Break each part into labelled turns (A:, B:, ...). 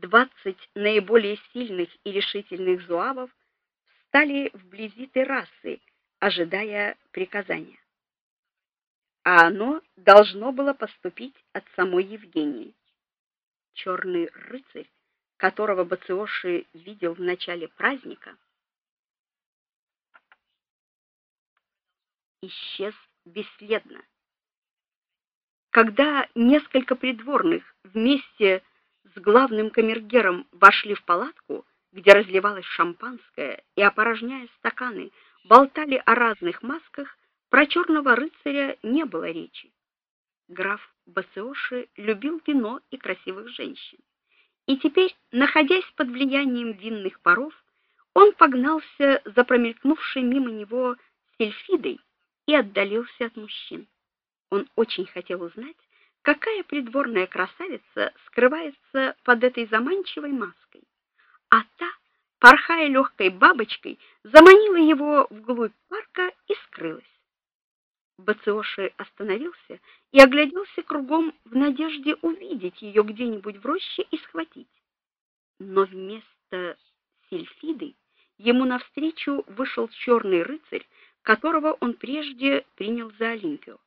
A: 20 наиболее сильных и решительных зуавов стали вблизи террасы, ожидая приказания. А оно должно было поступить от самой Евгении. Черный рыцарь, которого Бациоши видел в начале праздника, исчез бесследно. Когда несколько придворных вместе с главным камергером вошли в палатку, где разливалось шампанское, и опорожняя стаканы, болтали о разных масках, про черного рыцаря не было речи. Граф Бациоши любил вино и красивых женщин. И теперь, находясь под влиянием винных паров, он погнался за промелькнувшей мимо него сельфидой и отдалился от мужчин. Он очень хотел узнать, какая придворная красавица скрывается под этой заманчивой маской. А та, порхая легкой бабочкой, заманила его вглубь парка и скрылась. Бациоши остановился и огляделся кругом в надежде увидеть ее где-нибудь в роще и схватить. Но вместо сельфиды ему навстречу вышел черный рыцарь, которого он прежде принял за Олимпию.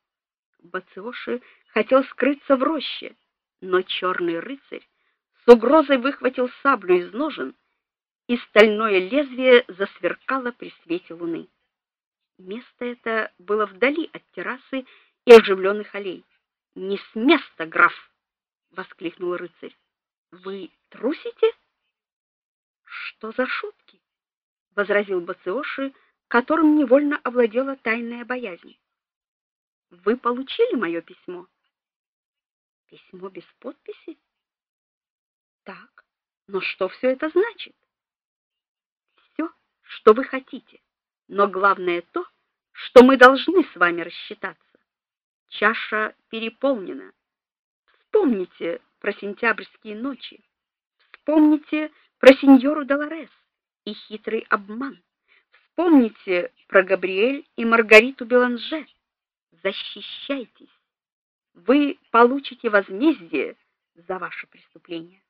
A: Бациоши хотел скрыться в роще, но черный рыцарь с угрозой выхватил саблю из ножен, и стальное лезвие засверкало при свете луны. Место это было вдали от террасы и оживленных аллей. "Не с места, граф!" воскликнул рыцарь. "Вы трусите?" "Что за шутки?" возразил Бациоши, которым невольно овладела тайная боязнь. Вы получили мое письмо? Письмо без подписи? Так. Но что все это значит? Все, что вы хотите. Но главное то, что мы должны с вами рассчитаться. Чаша переполнена. Вспомните про сентябрьские ночи. Вспомните про сеньору Долорес и хитрый обман. Вспомните про Габриэль и Маргариту Беланже. Защищайтесь. Вы получите возмездие за ваше преступление.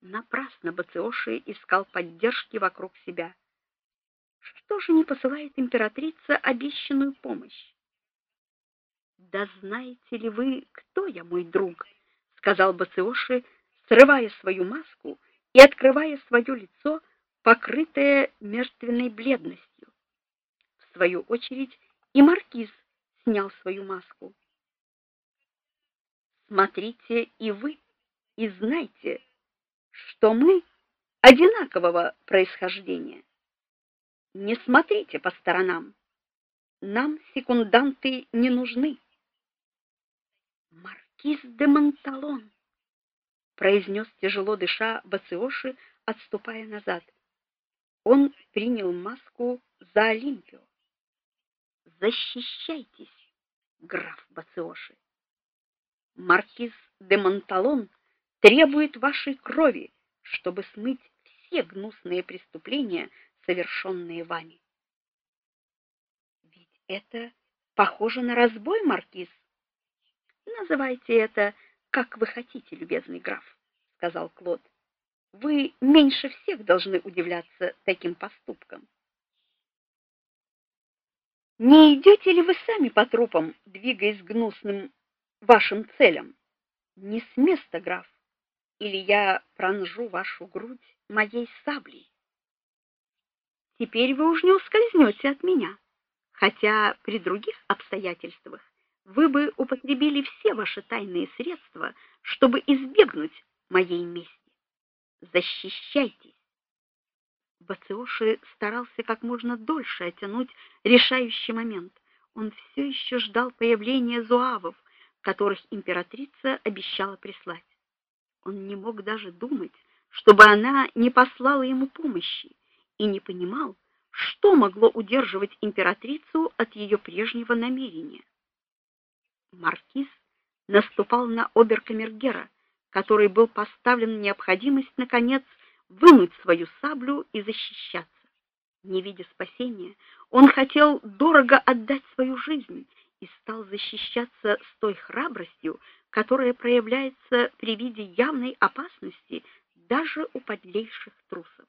A: Напрасно Бациоши искал поддержки вокруг себя. Что же не посылает императрица обещанную помощь? Да знаете ли вы, кто я, мой друг, сказал Бациоши, срывая свою маску и открывая свое лицо, покрытое мертвенной бледностью. В свою очередь и маркиз снял свою маску. Смотрите и вы, и знайте, что мы одинакового происхождения. Не смотрите по сторонам. Нам секунданты не нужны. Маркиз де Монталон произнес тяжело дыша Бациоши, отступая назад. Он принял маску за Олимпию. Защищайтесь, граф Бациоши. Маркиз де Монталон требует вашей крови, чтобы смыть все гнусные преступления, совершенные вами. Ведь это похоже на разбой, маркиз. Называйте это как вы хотите, любезный граф, сказал Клод. Вы меньше всех должны удивляться таким поступкам. Не идете ли вы сами по трупам, двигаясь гнусным вашим целям? Не с места, граф, или я пронжу вашу грудь моей саблей. Теперь вы уж не ускользнете от меня, хотя при других обстоятельствах вы бы употребили все ваши тайные средства, чтобы избегнуть моей мести. Защищайтесь. Бациоши старался как можно дольше оттянуть решающий момент. Он все еще ждал появления зуавов, которых императрица обещала прислать. Он не мог даже думать, чтобы она не послала ему помощи и не понимал, что могло удерживать императрицу от ее прежнего намерения. Маркиз наступал на оберкамергера, который был поставлен необходимость наконец вынуть свою саблю и защищаться. Не видя спасения, он хотел дорого отдать свою жизнь и стал защищаться с той храбростью, которая проявляется при виде явной опасности даже у подлейших трусов.